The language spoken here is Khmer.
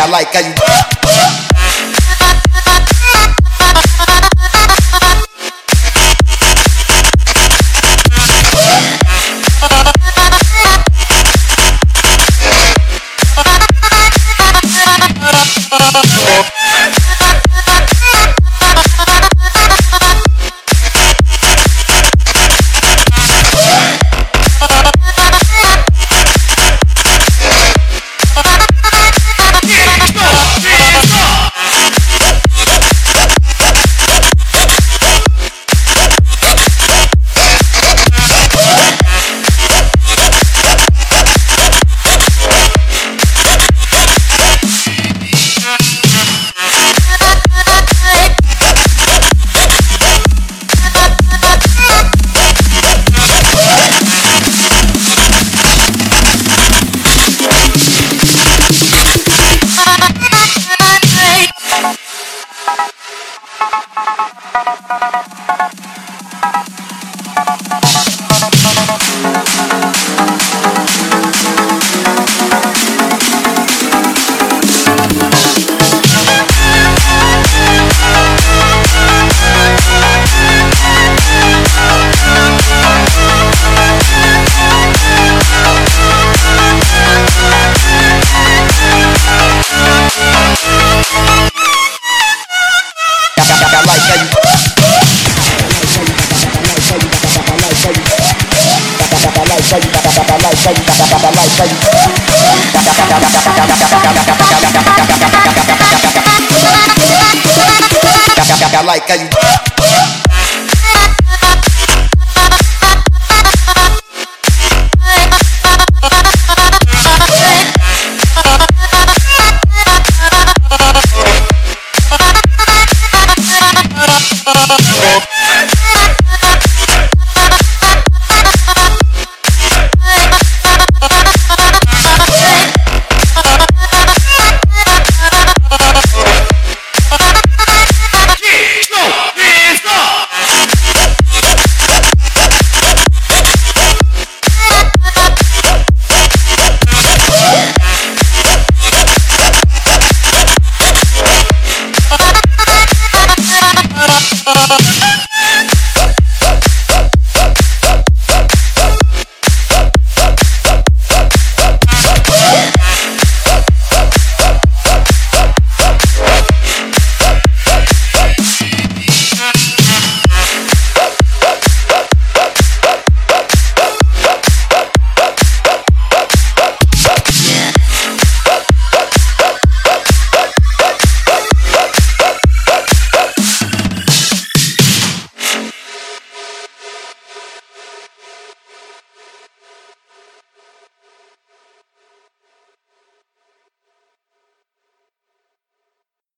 I like how you. Like how you.